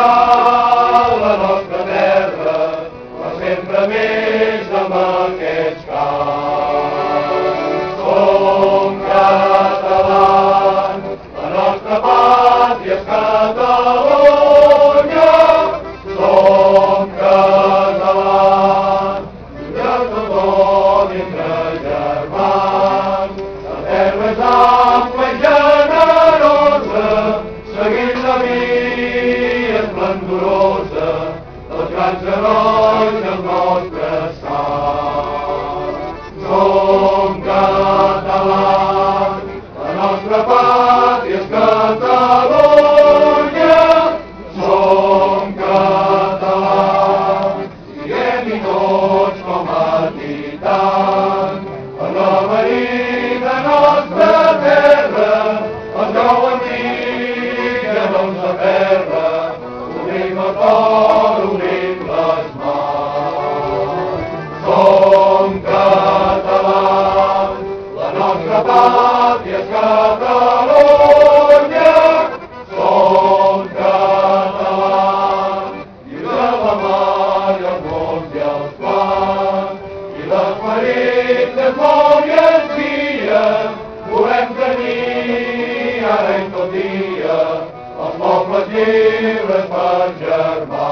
serà la nostra terra, però sempre més amb aquests cants. Som catalans, la nostra pàtria és Catalunya. Som catalans, ja no donin entre germans, la terra és ampla i generosa, seguint la vida esplendorosa dels grans herois del nostre sang. Som catalans, la nostra pàtria és e Catalunya. Som catalans, siguem-hi e tots com a titans. Els mons i que es mou i es guia, volem tenir ara i tot dia els pobles lliures per germans.